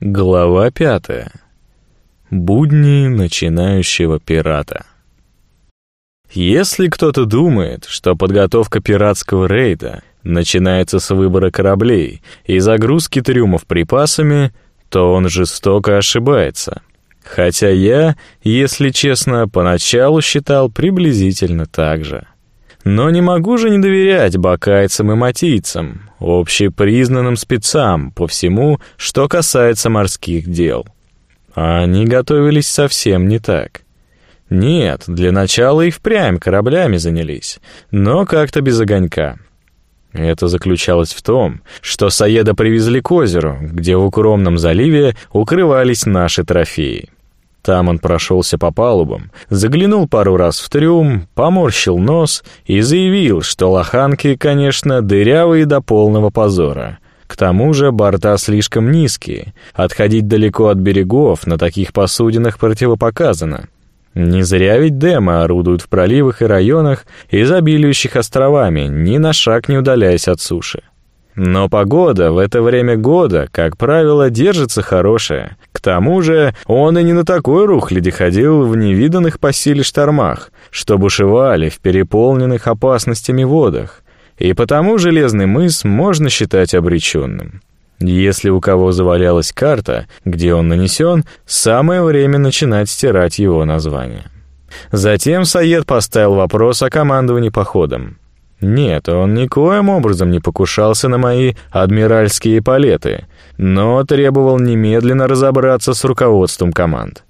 Глава пятая. Будни начинающего пирата. Если кто-то думает, что подготовка пиратского рейда начинается с выбора кораблей и загрузки трюмов припасами, то он жестоко ошибается. Хотя я, если честно, поначалу считал приблизительно так же. Но не могу же не доверять бакайцам и матийцам, общепризнанным спецам по всему, что касается морских дел. Они готовились совсем не так. Нет, для начала и впрямь кораблями занялись, но как-то без огонька. Это заключалось в том, что Саеда привезли к озеру, где в укромном заливе укрывались наши трофеи. Там он прошелся по палубам, заглянул пару раз в трюм, поморщил нос и заявил, что лоханки, конечно, дырявые до полного позора. К тому же борта слишком низкие, отходить далеко от берегов на таких посудинах противопоказано. Не зря ведь демы орудуют в проливах и районах, изобилующих островами, ни на шаг не удаляясь от суши. Но погода в это время года, как правило, держится хорошая. К тому же он и не на такой рухляде ходил в невиданных по силе штормах, что бушевали в переполненных опасностями водах. И потому Железный мыс можно считать обреченным. Если у кого завалялась карта, где он нанесен, самое время начинать стирать его название. Затем Саед поставил вопрос о командовании походом. Нет, он никоим образом не покушался на мои адмиральские палеты, но требовал немедленно разобраться с руководством команд.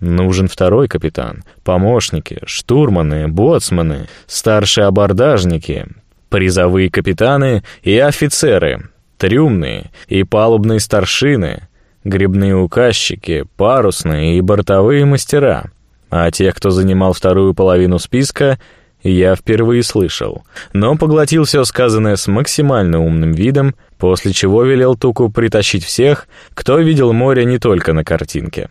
Нужен второй капитан, помощники, штурманы, боцманы, старшие абордажники, призовые капитаны и офицеры, трюмные и палубные старшины, грибные указчики, парусные и бортовые мастера. А тех, кто занимал вторую половину списка, я впервые слышал, но поглотил все сказанное с максимально умным видом, после чего велел Туку притащить всех, кто видел море не только на картинке.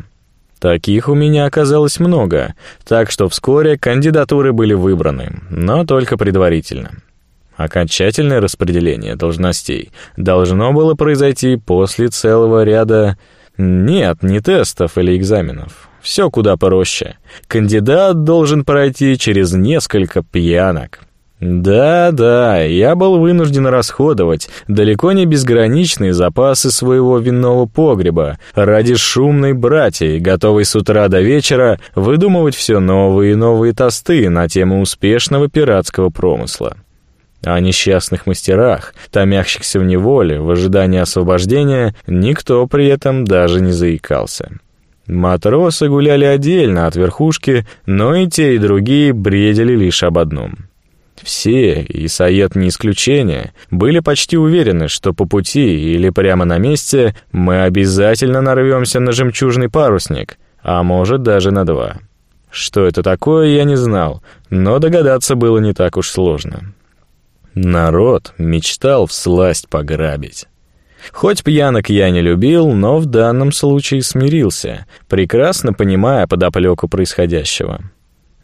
Таких у меня оказалось много, так что вскоре кандидатуры были выбраны, но только предварительно. Окончательное распределение должностей должно было произойти после целого ряда... Нет, не тестов или экзаменов, все куда проще. Кандидат должен пройти через несколько пьянок. Да-да, я был вынужден расходовать далеко не безграничные запасы своего винного погреба ради шумной братьи, готовой с утра до вечера выдумывать все новые и новые тосты на тему успешного пиратского промысла. О несчастных мастерах, томящихся в неволе, в ожидании освобождения, никто при этом даже не заикался. Матросы гуляли отдельно от верхушки, но и те, и другие бредили лишь об одном. Все, и Саед не исключение, были почти уверены, что по пути или прямо на месте мы обязательно нарвемся на жемчужный парусник, а может даже на два. Что это такое, я не знал, но догадаться было не так уж сложно. Народ мечтал всласть пограбить. Хоть пьянок я не любил, но в данном случае смирился, прекрасно понимая подоплеку происходящего.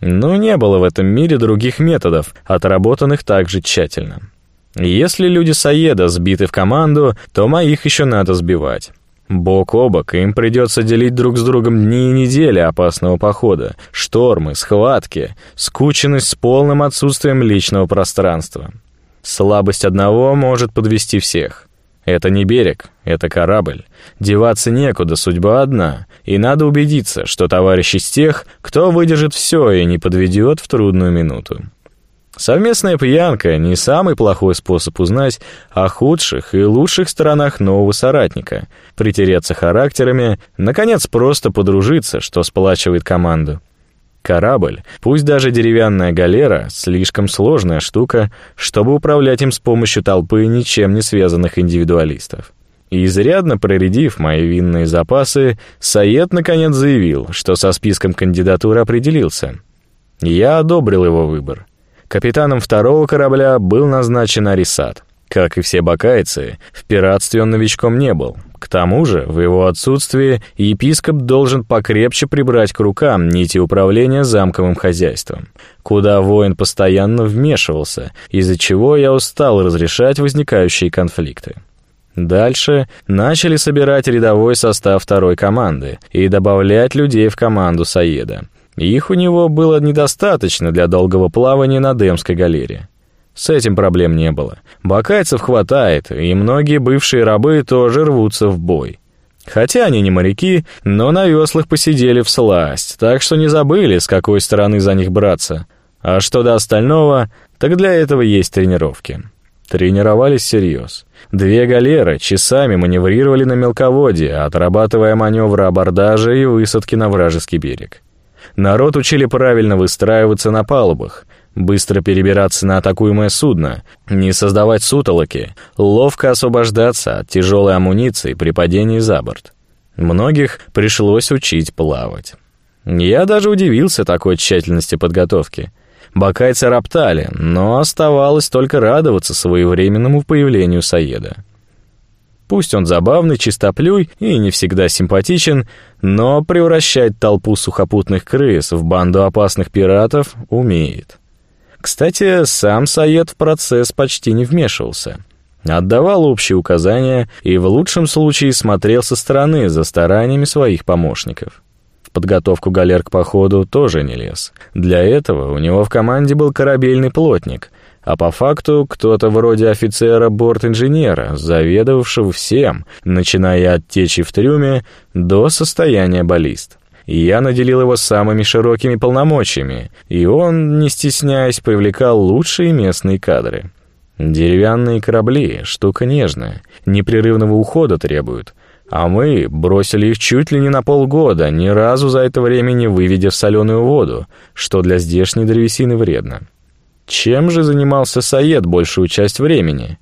Но не было в этом мире других методов, отработанных так же тщательно. Если люди Саеда сбиты в команду, то моих еще надо сбивать. Бок о бок им придется делить друг с другом дни и недели опасного похода, штормы, схватки, скученность с полным отсутствием личного пространства. Слабость одного может подвести всех — это не берег, это корабль. Деваться некуда, судьба одна. И надо убедиться, что товарищ из тех, кто выдержит все и не подведет в трудную минуту. Совместная пьянка — не самый плохой способ узнать о худших и лучших сторонах нового соратника, притереться характерами, наконец просто подружиться, что сплачивает команду. Корабль, пусть даже деревянная галера, слишком сложная штука, чтобы управлять им с помощью толпы ничем не связанных индивидуалистов. И изрядно проредив мои винные запасы, Саед наконец заявил, что со списком кандидатур определился. Я одобрил его выбор. Капитаном второго корабля был назначен Арисат. Как и все бакайцы, в пиратстве он новичком не был, к тому же, в его отсутствии епископ должен покрепче прибрать к рукам нити управления замковым хозяйством, куда воин постоянно вмешивался, из-за чего я устал разрешать возникающие конфликты. Дальше начали собирать рядовой состав второй команды и добавлять людей в команду Саеда. Их у него было недостаточно для долгого плавания на Демской галере. С этим проблем не было. Бакайцев хватает, и многие бывшие рабы тоже рвутся в бой. Хотя они не моряки, но на веслах посидели в сласть, так что не забыли, с какой стороны за них браться. А что до остального, так для этого есть тренировки. Тренировались всерьез. Две галеры часами маневрировали на мелководье, отрабатывая маневры абордажа и высадки на вражеский берег. Народ учили правильно выстраиваться на палубах, быстро перебираться на атакуемое судно, не создавать сутолоки, ловко освобождаться от тяжелой амуниции при падении за борт. Многих пришлось учить плавать. Я даже удивился такой тщательности подготовки. Бакайцы роптали, но оставалось только радоваться своевременному появлению Саеда. Пусть он забавный, чистоплюй и не всегда симпатичен, но превращать толпу сухопутных крыс в банду опасных пиратов умеет. Кстати, сам Саед в процесс почти не вмешивался. Отдавал общие указания и в лучшем случае смотрел со стороны за стараниями своих помощников. В подготовку галер к походу тоже не лез. Для этого у него в команде был корабельный плотник — а по факту кто-то вроде офицера борт-инженера, заведовавшего всем, начиная от течи в трюме до состояния баллист. Я наделил его самыми широкими полномочиями, и он, не стесняясь, привлекал лучшие местные кадры. Деревянные корабли — штука нежная, непрерывного ухода требуют, а мы бросили их чуть ли не на полгода, ни разу за это время не выведя в соленую воду, что для здешней древесины вредно. Чем же занимался Саед большую часть времени?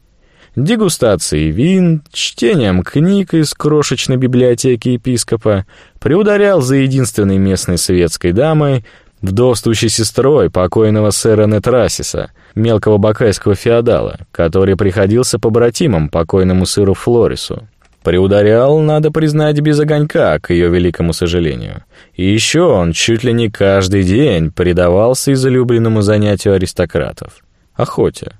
Дегустацией вин, чтением книг из крошечной библиотеки епископа, приударял за единственной местной светской дамой, вдовствующей сестрой покойного сэра Нетрасиса, мелкого бакайского феодала, который приходился побратимом покойному сыру Флорису. Приударял, надо признать, без огонька, к ее великому сожалению. И еще он чуть ли не каждый день предавался излюбленному занятию аристократов — охоте.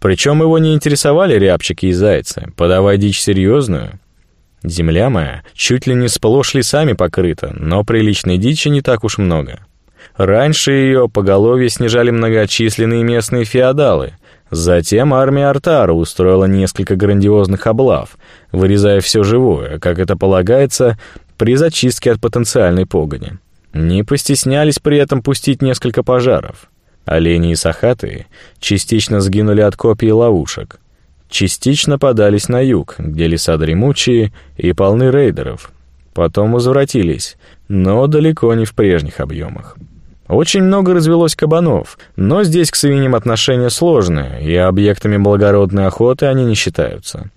Причем его не интересовали рябчики и зайцы, подавай дичь серьезную. Земля моя чуть ли не сплошь лесами покрыта, но приличной дичи не так уж много. Раньше ее поголовье снижали многочисленные местные феодалы — Затем армия Артара устроила несколько грандиозных облав, вырезая все живое, как это полагается, при зачистке от потенциальной погони. Не постеснялись при этом пустить несколько пожаров. Олени и сахаты частично сгинули от копий ловушек. Частично подались на юг, где леса дремучие и полны рейдеров. Потом возвратились, но далеко не в прежних объемах. Очень много развелось кабанов, но здесь к свиньям отношения сложные, и объектами благородной охоты они не считаются.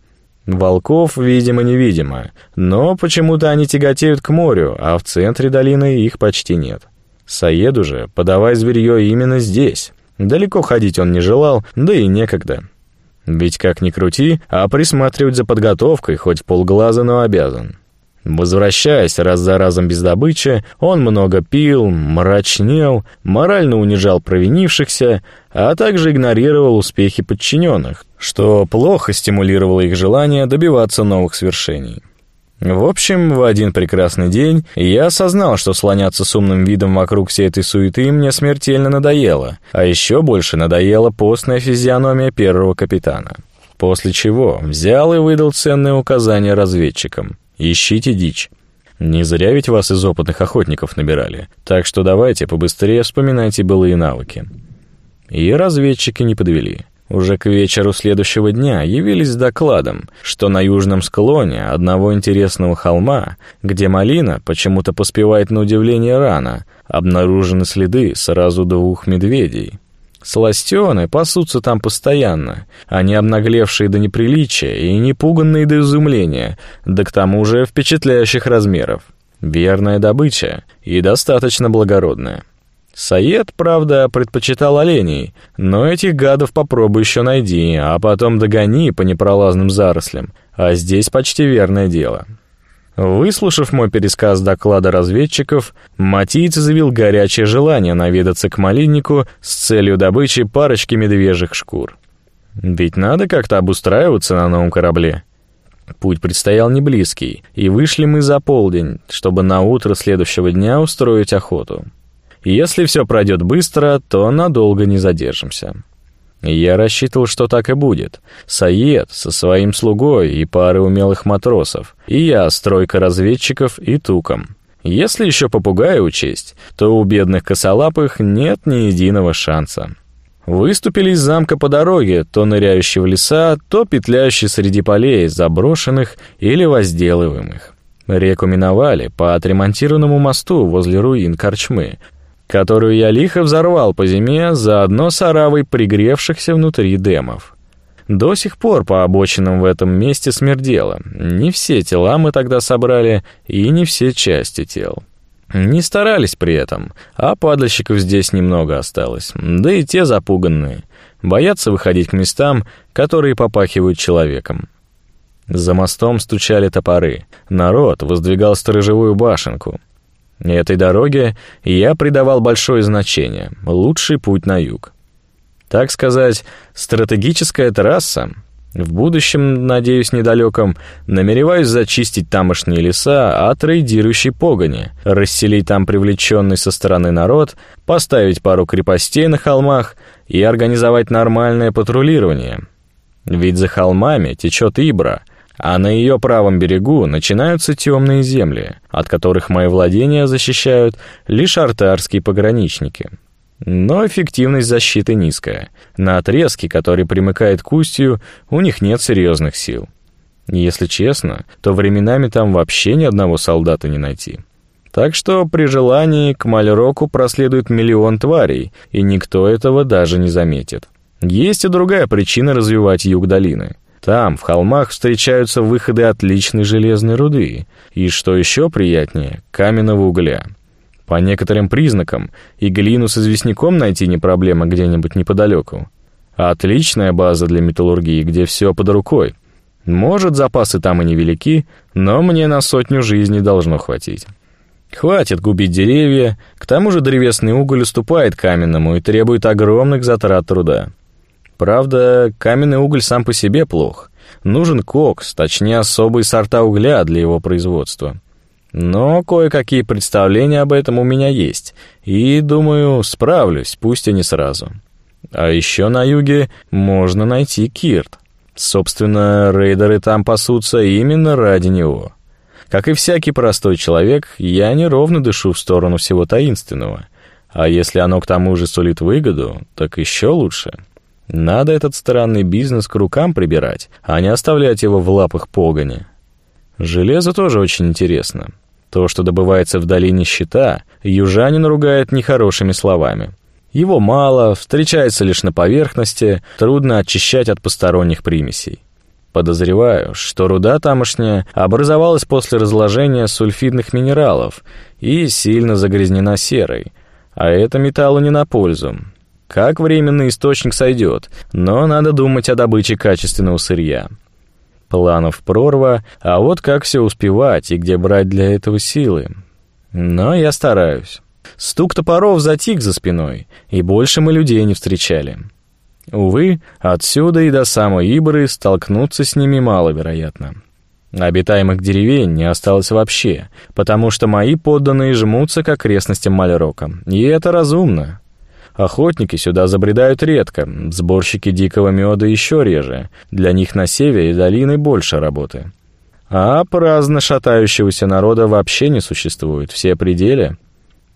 Волков, видимо-невидимо, но почему-то они тяготеют к морю, а в центре долины их почти нет. Саеду же подавай зверье именно здесь. Далеко ходить он не желал, да и некогда. Ведь как ни крути, а присматривать за подготовкой хоть полглаза, но обязан. Возвращаясь раз за разом без добычи, он много пил, мрачнел, морально унижал провинившихся, а также игнорировал успехи подчиненных, что плохо стимулировало их желание добиваться новых свершений. В общем, в один прекрасный день я осознал, что слоняться с умным видом вокруг всей этой суеты мне смертельно надоело, а еще больше надоела постная физиономия первого капитана. После чего взял и выдал ценные указания разведчикам. Ищите дичь. Не зря ведь вас из опытных охотников набирали, так что давайте побыстрее вспоминайте былые навыки». И разведчики не подвели. Уже к вечеру следующего дня явились с докладом, что на южном склоне одного интересного холма, где малина почему-то поспевает на удивление рано, обнаружены следы сразу двух медведей. Сластены пасутся там постоянно, они обнаглевшие до неприличия и не пуганные до изумления, да к тому же впечатляющих размеров. Верная добыча и достаточно благородная. Саед, правда, предпочитал оленей, но этих гадов попробуй еще найди, а потом догони по непролазным зарослям, а здесь почти верное дело. Выслушав мой пересказ доклада разведчиков, Матиец заявил горячее желание наведаться к малиннику с целью добычи парочки медвежьих шкур. Ведь надо как-то обустраиваться на новом корабле. Путь предстоял не близкий, и вышли мы за полдень, чтобы на утро следующего дня устроить охоту. Если все пройдет быстро, то надолго не задержимся. Я рассчитывал, что так и будет. Саед со своим слугой и парой умелых матросов, и я с тройкой разведчиков и туком. Если еще попугая учесть, то у бедных косолапых нет ни единого шанса. Выступили из замка по дороге, то ныряющей в леса, то петляющей среди полей, заброшенных или возделываемых. Реку миновали по отремонтированному мосту возле руин корчмы, которую я лихо взорвал по зиме, заодно с оравой пригревшихся внутри демов. До сих пор по обочинам в этом месте смердело. Не все тела мы тогда собрали, и не все части тел. Не старались при этом, а падальщиков здесь немного осталось, да и те запуганные. Боятся выходить к местам, которые попахивают человеком. За мостом стучали топоры. Народ воздвигал сторожевую башенку. Этой дороге я придавал большое значение, лучший путь на юг. Так сказать, стратегическая трасса. В будущем, надеюсь, недалеком, намереваюсь зачистить тамошние леса от рейдирующей погони, расселить там привлеченный со стороны народ, поставить пару крепостей на холмах и организовать нормальное патрулирование. Ведь за холмами течет Ибра, а на ее правом берегу начинаются темные земли, от которых мои владения защищают лишь артарские пограничники. Но эффективность защиты низкая. На отрезке, который примыкает к устью, у них нет серьезных сил. Если честно, то временами там вообще ни одного солдата не найти. Так что при желании к Мальроку проследует миллион тварей, и никто этого даже не заметит. Есть и другая причина развивать юг долины. Там, в холмах, встречаются выходы отличной железной руды, и, что еще приятнее, каменного угля. По некоторым признакам и глину с известняком найти не проблема где-нибудь неподалеку. Отличная база для металлургии, где все под рукой. Может, запасы там и невелики, но мне на сотню жизней должно хватить. Хватит губить деревья, к тому же древесный уголь уступает каменному и требует огромных затрат труда. Правда, каменный уголь сам по себе плох. Нужен кокс, точнее особые сорта угля для его производства. Но кое-какие представления об этом у меня есть, и, думаю, справлюсь, пусть и не сразу. А еще на юге можно найти Кирт. Собственно, рейдеры там пасутся именно ради него. Как и всякий простой человек, я неровно дышу в сторону всего таинственного. А если оно к тому же сулит выгоду, так еще лучше. Надо этот странный бизнес к рукам прибирать, а не оставлять его в лапах погони. Железо тоже очень интересно. То, что добывается в долине щита, южанин ругает нехорошими словами. Его мало, встречается лишь на поверхности, трудно очищать от посторонних примесей. Подозреваю, что руда тамошняя образовалась после разложения сульфидных минералов и сильно загрязнена серой, а это металлу не на пользу, как временный источник сойдет, но надо думать о добыче качественного сырья. Планов прорва, а вот как все успевать и где брать для этого силы. Но я стараюсь. Стук топоров затих за спиной, и больше мы людей не встречали. Увы, отсюда и до самой Ибры столкнуться с ними маловероятно. Обитаемых деревень не осталось вообще, потому что мои подданные жмутся к окрестностям Мальрока, и это разумно. Охотники сюда забредают редко, сборщики дикого меда еще реже. Для них на севере долины больше работы. А праздно шатающегося народа вообще не существует, все пределы.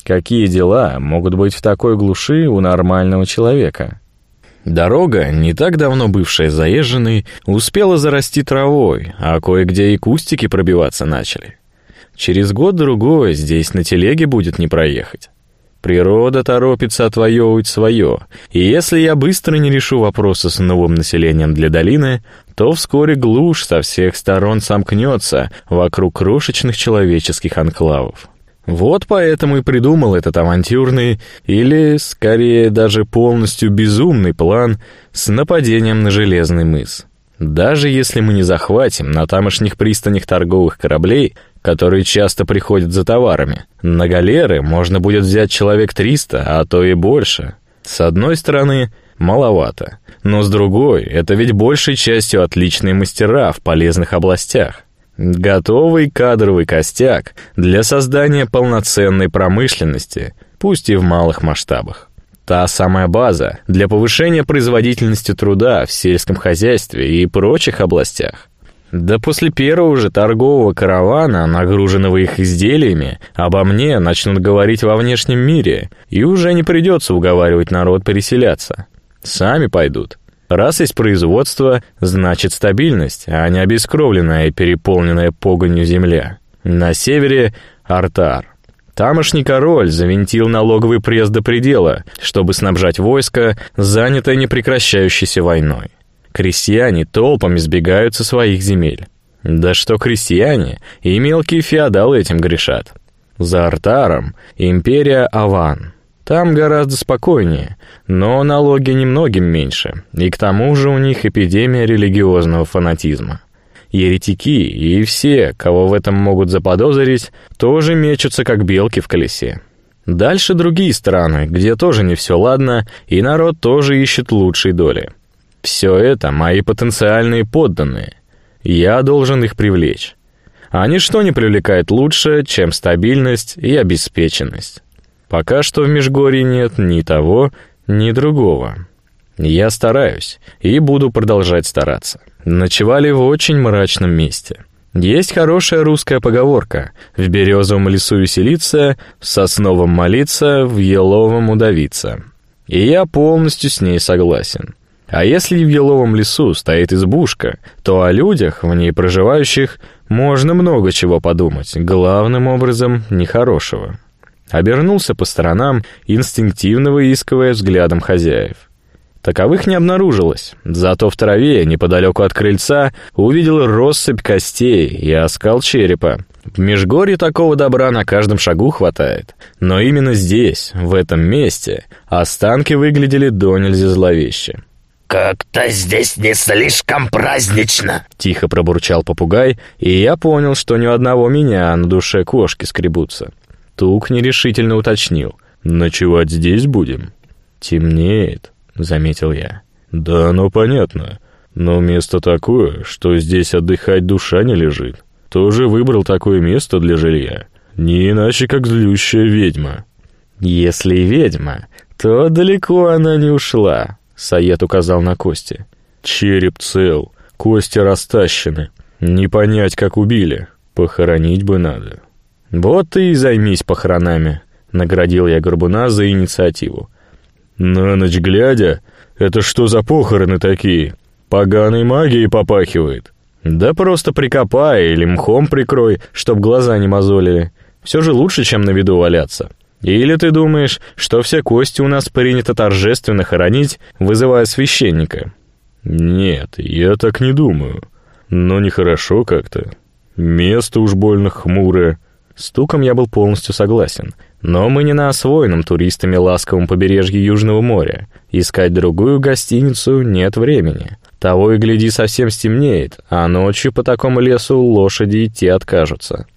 Какие дела могут быть в такой глуши у нормального человека? Дорога, не так давно бывшая заезженной, успела зарасти травой, а кое-где и кустики пробиваться начали. Через год-другой здесь на телеге будет не проехать. Природа торопится отвоевывать свое, и если я быстро не решу вопросы с новым населением для долины, то вскоре глушь со всех сторон сомкнется вокруг крошечных человеческих анклавов. Вот поэтому и придумал этот авантюрный, или, скорее, даже полностью безумный план с нападением на Железный мыс. Даже если мы не захватим на тамошних пристанях торговых кораблей, которые часто приходят за товарами, на галеры можно будет взять человек 300, а то и больше. С одной стороны, маловато. Но с другой, это ведь большей частью отличные мастера в полезных областях. Готовый кадровый костяк для создания полноценной промышленности, пусть и в малых масштабах. Та самая база для повышения производительности труда в сельском хозяйстве и прочих областях. Да после первого же торгового каравана, нагруженного их изделиями, обо мне начнут говорить во внешнем мире, и уже не придется уговаривать народ переселяться. Сами пойдут. Раз есть производство, значит стабильность, а не обескровленная и переполненная погонью земля. На севере — Артар. Тамошний король завинтил налоговый пресс до предела, чтобы снабжать войско, занятое непрекращающейся войной. Крестьяне толпами сбегают со своих земель. Да что крестьяне, и мелкие феодалы этим грешат. За Артаром империя Аван — там гораздо спокойнее, но налоги немногим меньше, и к тому же у них эпидемия религиозного фанатизма. Еретики и все, кого в этом могут заподозрить, тоже мечутся как белки в колесе. Дальше другие страны, где тоже не все ладно, и народ тоже ищет лучшей доли. Все это мои потенциальные подданные. Я должен их привлечь. А ничто не привлекает лучше, чем стабильность и обеспеченность. Пока что в Межгорье нет ни того, ни другого. Я стараюсь и буду продолжать стараться. Ночевали в очень мрачном месте. Есть хорошая русская поговорка «В березовом лесу веселиться, в сосновом молиться, в еловом удавиться». И я полностью с ней согласен. А если в еловом лесу стоит избушка, то о людях, в ней проживающих, можно много чего подумать, главным образом нехорошего. Обернулся по сторонам, инстинктивно выискивая взглядом хозяев. Таковых не обнаружилось, зато в траве, неподалеку от крыльца, увидел россыпь костей и оскал черепа. В Межгорье такого добра на каждом шагу хватает. Но именно здесь, в этом месте, останки выглядели до нельзя зловеще. «Как-то здесь не слишком празднично!» Тихо пробурчал попугай, и я понял, что ни у одного меня на душе кошки скребутся. Тук нерешительно уточнил. «Ночевать здесь будем?» «Темнеет», — заметил я. «Да, оно понятно. Но место такое, что здесь отдыхать душа не лежит. Тоже выбрал такое место для жилья. Не иначе, как злющая ведьма». «Если ведьма, то далеко она не ушла», — Саед указал на кости. «Череп цел, кости растащены. Не понять, как убили. Похоронить бы надо». «Вот ты и займись похоронами», — наградил я Горбуна за инициативу. «На ночь глядя? Это что за похороны такие? Поганой магией попахивает». «Да просто прикопай или мхом прикрой, чтоб глаза не мозолили. Все же лучше, чем на виду валяться. Или ты думаешь, что все кости у нас принято торжественно хоронить, вызывая священника?» «Нет, я так не думаю. Но нехорошо как-то. Место уж больно хмурое». Стуком я был полностью согласен. Но мы не на освоенном туристами ласковом побережье Южного моря. Искать другую гостиницу нет времени. Того и гляди совсем стемнеет, а ночью по такому лесу лошади идти откажутся.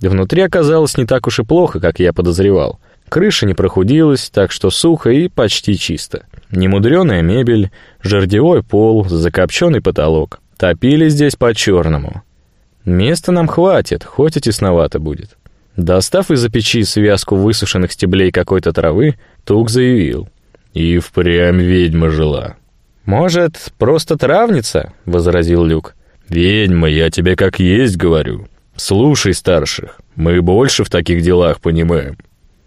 Внутри оказалось не так уж и плохо, как я подозревал. Крыша не прохудилась, так что сухо и почти чисто. Немудреная мебель, жердевой пол, закопченный потолок. Топили здесь по-черному. Места нам хватит, хоть и тесновато будет. Достав из-за печи связку высушенных стеблей какой-то травы, Тук заявил. «И впрямь ведьма жила». «Может, просто травница?» — возразил Люк. «Ведьма, я тебе как есть говорю. Слушай старших, мы больше в таких делах понимаем».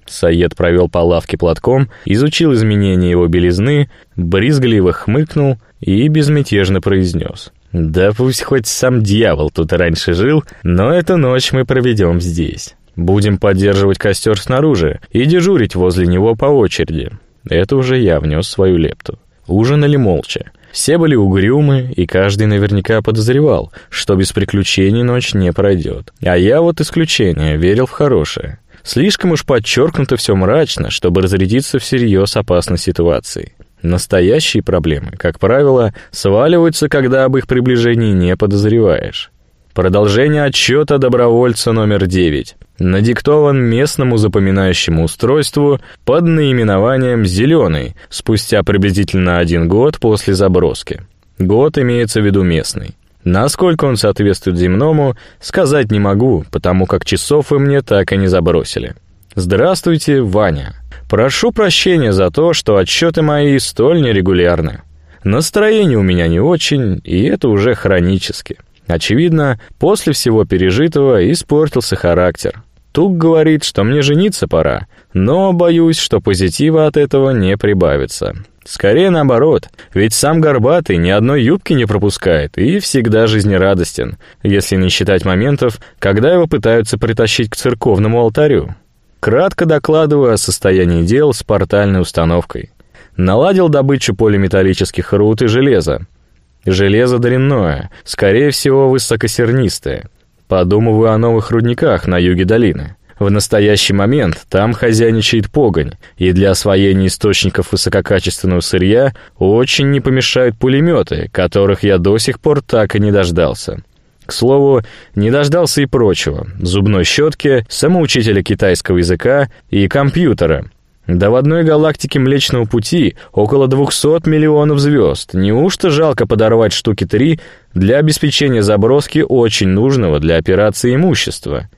Саед провел по лавке платком, изучил изменения его белизны, брезгливо хмыкнул и безмятежно произнес. «Да пусть хоть сам дьявол тут раньше жил, но эту ночь мы проведем здесь. Будем поддерживать костер снаружи и дежурить возле него по очереди». Это уже я внес свою лепту. Ужинали молча. Все были угрюмы, и каждый наверняка подозревал, что без приключений ночь не пройдет. А я вот исключение, верил в хорошее. Слишком уж подчеркнуто все мрачно, чтобы разрядиться всерьез опасной ситуации. Настоящие проблемы, как правило, сваливаются, когда об их приближении не подозреваешь. Продолжение отчета добровольца номер 9. Надиктован местному запоминающему устройству под наименованием «Зеленый» спустя приблизительно один год после заброски. Год имеется в виду местный. Насколько он соответствует земному, сказать не могу, потому как часов вы мне так и не забросили. Здравствуйте, Ваня. Прошу прощения за то, что отчеты мои столь нерегулярны. Настроение у меня не очень, и это уже хронически. Очевидно, после всего пережитого испортился характер. Тук говорит, что мне жениться пора, но боюсь, что позитива от этого не прибавится. Скорее наоборот, ведь сам Горбатый ни одной юбки не пропускает и всегда жизнерадостен, если не считать моментов, когда его пытаются притащить к церковному алтарю. Кратко докладываю о состоянии дел с портальной установкой. Наладил добычу полиметаллических руд и железа. Железо дрянное, скорее всего высокосернистое. Подумываю о новых рудниках на юге долины. В настоящий момент там хозяйничает погонь, и для освоения источников высококачественного сырья очень не помешают пулеметы, которых я до сих пор так и не дождался. К слову, не дождался и прочего. Зубной щетки, самоучителя китайского языка и компьютера. Да в одной галактике Млечного Пути около 200 миллионов звезд. Неужто жалко подорвать штуки три для обеспечения заброски очень нужного для операции имущества?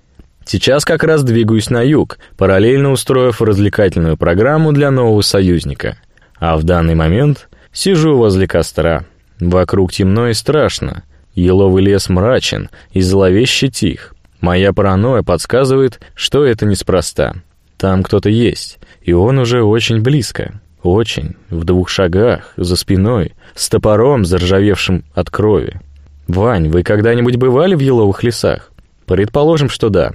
Сейчас как раз двигаюсь на юг, параллельно устроив развлекательную программу для нового союзника. А в данный момент сижу возле костра. Вокруг темно и страшно. Еловый лес мрачен и зловеще тих. Моя паранойя подсказывает, что это неспроста. Там кто-то есть, и он уже очень близко. Очень, в двух шагах, за спиной, с топором, заржавевшим от крови. «Вань, вы когда-нибудь бывали в еловых лесах?» «Предположим, что да.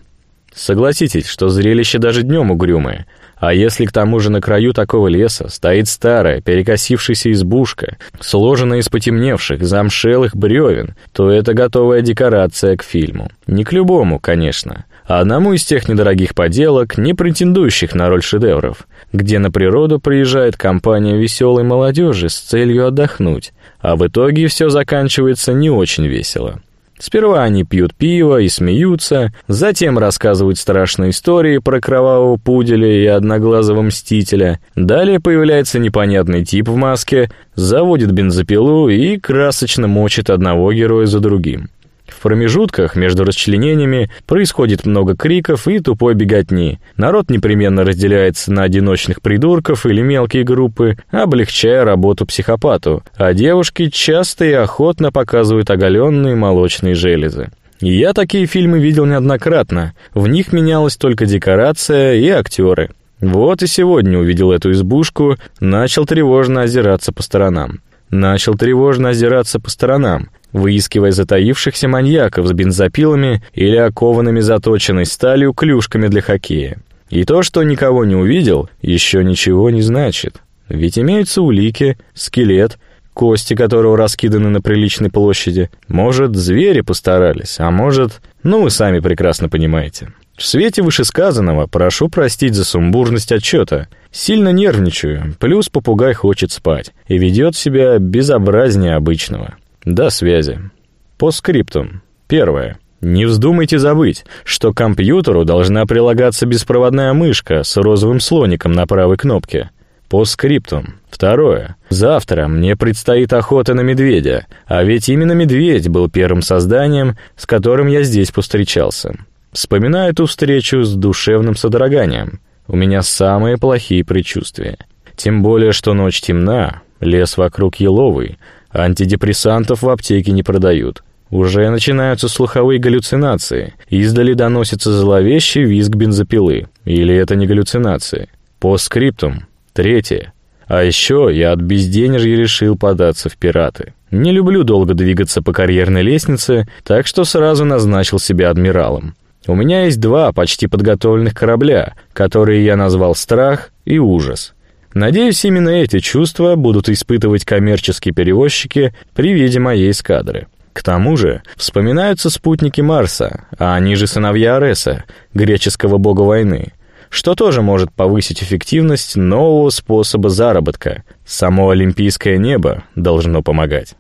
Согласитесь, что зрелище даже днем угрюмое. А если к тому же на краю такого леса стоит старая, перекосившаяся избушка, сложенная из потемневших, замшелых бревен, то это готовая декорация к фильму. Не к любому, конечно, а одному из тех недорогих поделок, не претендующих на роль шедевров, где на природу приезжает компания веселой молодежи с целью отдохнуть, а в итоге все заканчивается не очень весело. Сперва они пьют пиво и смеются, затем рассказывают страшные истории про кровавого пуделя и одноглазого мстителя. Далее появляется непонятный тип в маске, заводит бензопилу и красочно мочит одного героя за другим. В промежутках между расчленениями происходит много криков и тупой беготни. Народ непременно разделяется на одиночных придурков или мелкие группы, облегчая работу психопату, а девушки часто и охотно показывают оголенные молочные железы. я такие фильмы видел неоднократно, в них менялась только декорация и актеры. Вот и сегодня увидел эту избушку, начал тревожно озираться по сторонам. Начал тревожно озираться по сторонам выискивая затаившихся маньяков с бензопилами или окованными заточенной сталью клюшками для хоккея. И то, что никого не увидел, еще ничего не значит. Ведь имеются улики, скелет, кости которого раскиданы на приличной площади. Может, звери постарались, а может... Ну, вы сами прекрасно понимаете. В свете вышесказанного прошу простить за сумбурность отчета. Сильно нервничаю, плюс попугай хочет спать и ведет себя безобразнее обычного. До связи. По скриптум. Первое. Не вздумайте забыть, что к компьютеру должна прилагаться беспроводная мышка с розовым слоником на правой кнопке. По скриптум. Второе. Завтра мне предстоит охота на медведя, а ведь именно медведь был первым созданием, с которым я здесь повстречался. Вспоминаю эту встречу с душевным содроганием. У меня самые плохие предчувствия. Тем более, что ночь темна, лес вокруг еловый, Антидепрессантов в аптеке не продают. Уже начинаются слуховые галлюцинации. Издали доносится зловещий визг бензопилы. Или это не галлюцинации? По скриптум. Третье. А еще я от безденежья решил податься в пираты. Не люблю долго двигаться по карьерной лестнице, так что сразу назначил себя адмиралом. У меня есть два почти подготовленных корабля, которые я назвал «Страх» и «Ужас». Надеюсь, именно эти чувства будут испытывать коммерческие перевозчики при виде моей эскадры. К тому же вспоминаются спутники Марса, а они же сыновья Ареса, греческого бога войны, что тоже может повысить эффективность нового способа заработка. Само олимпийское небо должно помогать.